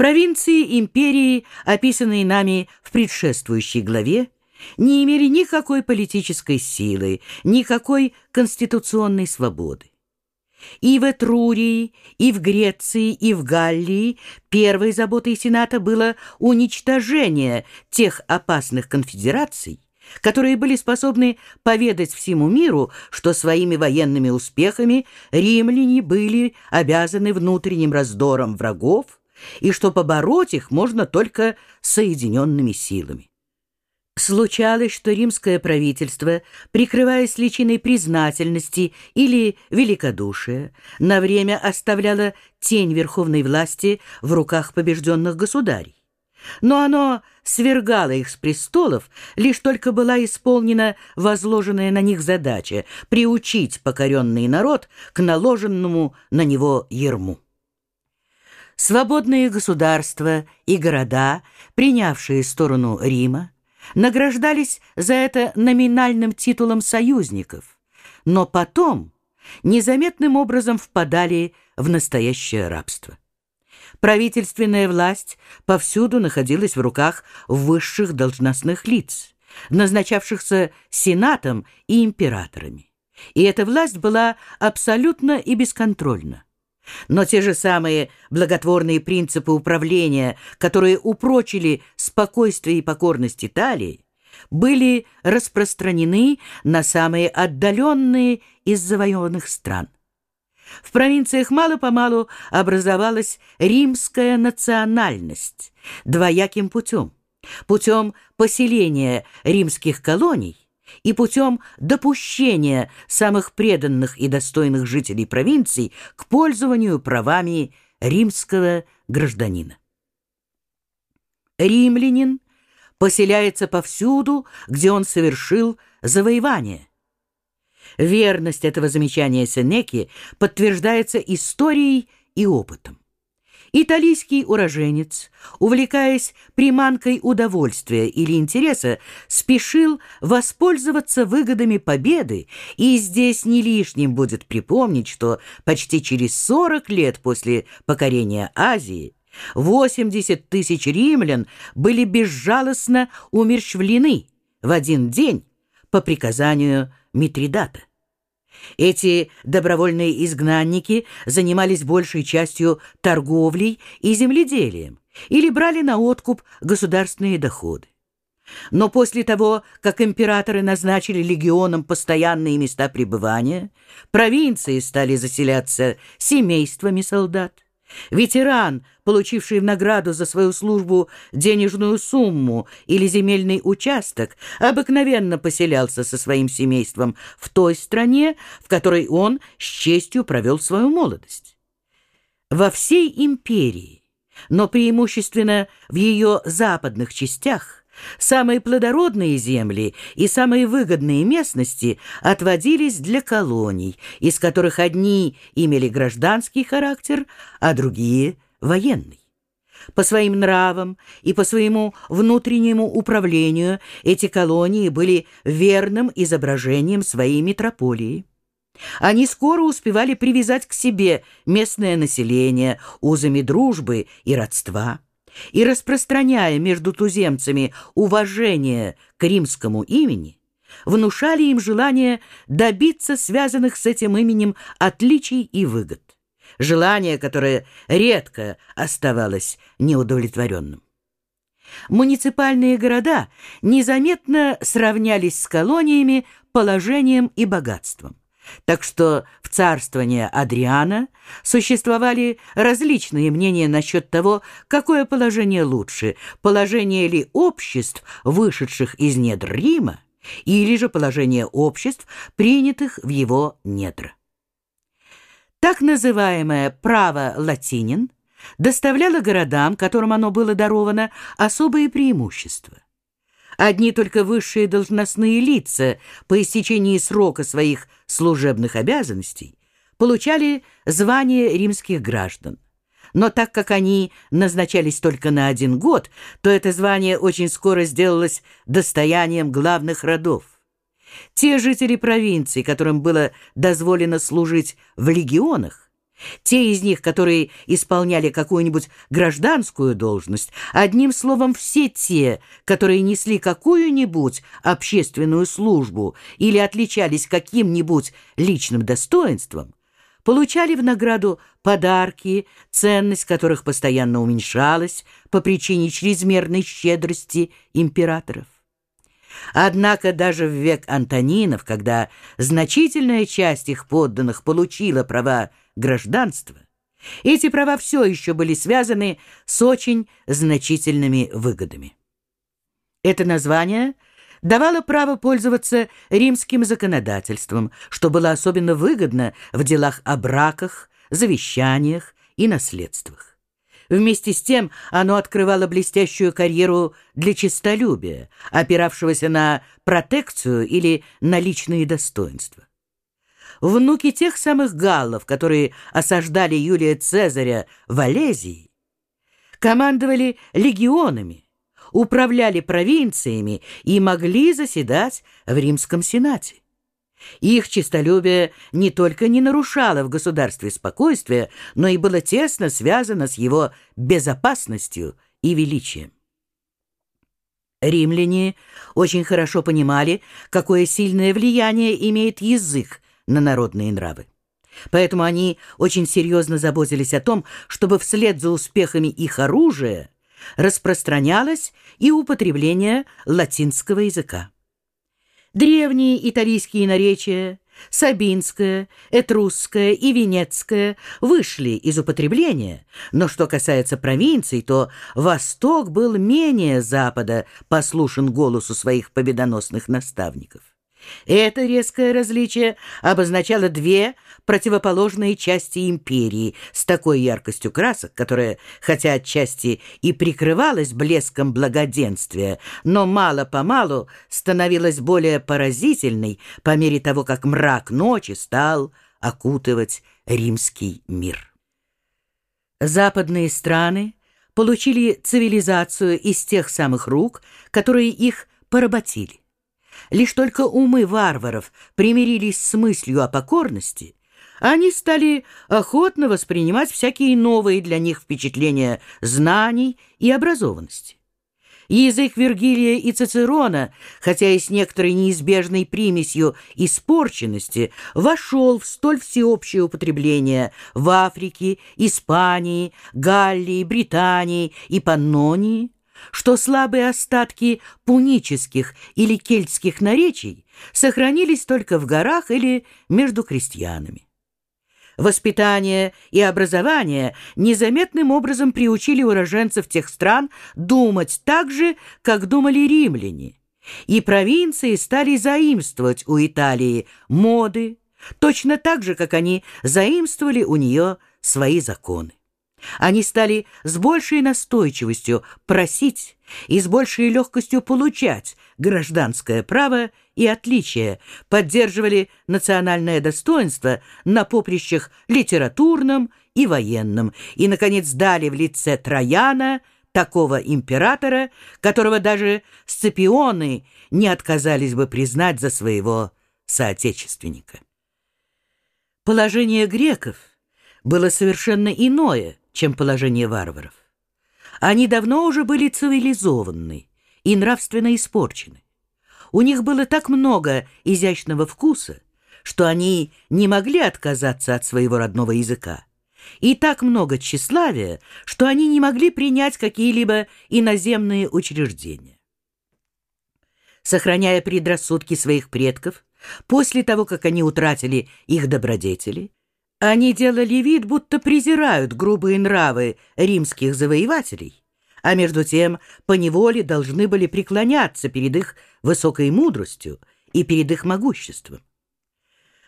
Провинции империи, описанные нами в предшествующей главе, не имели никакой политической силы, никакой конституционной свободы. И в Этрурии, и в Греции, и в Галлии первой заботой Сената было уничтожение тех опасных конфедераций, которые были способны поведать всему миру, что своими военными успехами римляне были обязаны внутренним раздором врагов и что побороть их можно только соединенными силами. Случалось, что римское правительство, прикрываясь личиной признательности или великодушия, на время оставляло тень верховной власти в руках побежденных государей. Но оно свергало их с престолов, лишь только была исполнена возложенная на них задача приучить покоренный народ к наложенному на него ерму. Свободные государства и города, принявшие сторону Рима, награждались за это номинальным титулом союзников, но потом незаметным образом впадали в настоящее рабство. Правительственная власть повсюду находилась в руках высших должностных лиц, назначавшихся сенатом и императорами. И эта власть была абсолютно и бесконтрольна. Но те же самые благотворные принципы управления, которые упрочили спокойствие и покорность Италии, были распространены на самые отдаленные из завоеванных стран. В провинциях мало-помалу образовалась римская национальность двояким путем. Путем поселения римских колоний и путем допущения самых преданных и достойных жителей провинций к пользованию правами римского гражданина. Римлянин поселяется повсюду, где он совершил завоевание. Верность этого замечания Сенеки подтверждается историей и опытом. Италийский уроженец, увлекаясь приманкой удовольствия или интереса, спешил воспользоваться выгодами победы, и здесь не лишним будет припомнить, что почти через 40 лет после покорения Азии 80 тысяч римлян были безжалостно умерщвлены в один день по приказанию Митридата. Эти добровольные изгнанники занимались большей частью торговлей и земледелием или брали на откуп государственные доходы. Но после того, как императоры назначили легионам постоянные места пребывания, провинции стали заселяться семействами солдат. Ветеран, получивший в награду за свою службу денежную сумму или земельный участок, обыкновенно поселялся со своим семейством в той стране, в которой он с честью провел свою молодость. Во всей империи, но преимущественно в ее западных частях, Самые плодородные земли и самые выгодные местности отводились для колоний, из которых одни имели гражданский характер, а другие — военный. По своим нравам и по своему внутреннему управлению эти колонии были верным изображением своей метрополии. Они скоро успевали привязать к себе местное население узами дружбы и родства и распространяя между туземцами уважение к римскому имени, внушали им желание добиться связанных с этим именем отличий и выгод, желание, которое редко оставалось неудовлетворенным. Муниципальные города незаметно сравнялись с колониями положением и богатством. Так что в царствование Адриана существовали различные мнения насчет того, какое положение лучше, положение ли обществ, вышедших из недр Рима, или же положение обществ, принятых в его недра. Так называемое «право латинин» доставляло городам, которым оно было даровано, особые преимущества. Одни только высшие должностные лица по истечении срока своих служебных обязанностей получали звание римских граждан. Но так как они назначались только на один год, то это звание очень скоро сделалось достоянием главных родов. Те жители провинций, которым было дозволено служить в легионах, Те из них, которые исполняли какую-нибудь гражданскую должность, одним словом, все те, которые несли какую-нибудь общественную службу или отличались каким-нибудь личным достоинством, получали в награду подарки, ценность которых постоянно уменьшалась по причине чрезмерной щедрости императоров. Однако даже в век Антонинов, когда значительная часть их подданных получила права гражданства, эти права все еще были связаны с очень значительными выгодами. Это название давало право пользоваться римским законодательством, что было особенно выгодно в делах о браках, завещаниях и наследствах. Вместе с тем оно открывало блестящую карьеру для честолюбия, опиравшегося на протекцию или на личные достоинства. Внуки тех самых галлов, которые осаждали Юлия Цезаря в Олезии, командовали легионами, управляли провинциями и могли заседать в Римском Сенате. Их честолюбие не только не нарушало в государстве спокойствие, но и было тесно связано с его безопасностью и величием. Римляне очень хорошо понимали, какое сильное влияние имеет язык на народные нравы. Поэтому они очень серьезно заботились о том, чтобы вслед за успехами их оружия распространялось и употребление латинского языка. Древние итальянские наречия, сабинское, этрусское и венецкое вышли из употребления, но что касается провинций, то Восток был менее Запада послушен голосу своих победоносных наставников. Это резкое различие обозначало две противоположные части империи с такой яркостью красок, которая, хотя отчасти и прикрывалась блеском благоденствия, но мало-помалу становилась более поразительной по мере того, как мрак ночи стал окутывать римский мир. Западные страны получили цивилизацию из тех самых рук, которые их поработили. Лишь только умы варваров примирились с мыслью о покорности, они стали охотно воспринимать всякие новые для них впечатления знаний и образованности. Язык Вергилия и Цицерона, хотя и с некоторой неизбежной примесью испорченности, вошел в столь всеобщее употребление в Африке, Испании, Галлии, Британии и Паннонии, что слабые остатки пунических или кельтских наречий сохранились только в горах или между крестьянами. Воспитание и образование незаметным образом приучили уроженцев тех стран думать так же, как думали римляне, и провинции стали заимствовать у Италии моды, точно так же, как они заимствовали у нее свои законы. Они стали с большей настойчивостью просить и с большей легкостью получать гражданское право и отличие, поддерживали национальное достоинство на поприщах литературном и военном, и, наконец, дали в лице Трояна такого императора, которого даже сципионы не отказались бы признать за своего соотечественника. Положение греков было совершенно иное – чем положение варваров. Они давно уже были цивилизованы и нравственно испорчены. У них было так много изящного вкуса, что они не могли отказаться от своего родного языка, и так много тщеславия, что они не могли принять какие-либо иноземные учреждения. Сохраняя предрассудки своих предков, после того, как они утратили их добродетели, они делали вид, будто презирают грубые нравы римских завоевателей, а между тем поневоле должны были преклоняться перед их высокой мудростью и перед их могуществом.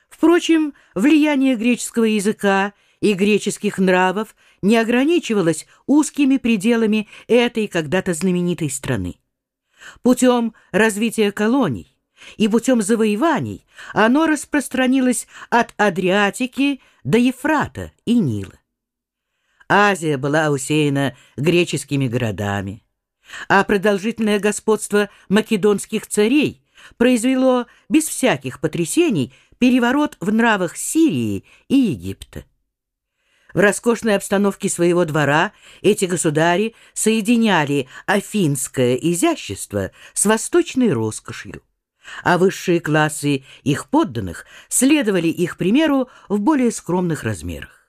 Впрочем, влияние греческого языка и греческих нравов не ограничивалось узкими пределами этой когда-то знаменитой страны. Путем развития колоний, и путем завоеваний оно распространилось от Адриатики до Ефрата и Нила. Азия была усеяна греческими городами, а продолжительное господство македонских царей произвело без всяких потрясений переворот в нравах Сирии и Египта. В роскошной обстановке своего двора эти государи соединяли афинское изящество с восточной роскошью, а высшие классы их подданных следовали их примеру в более скромных размерах.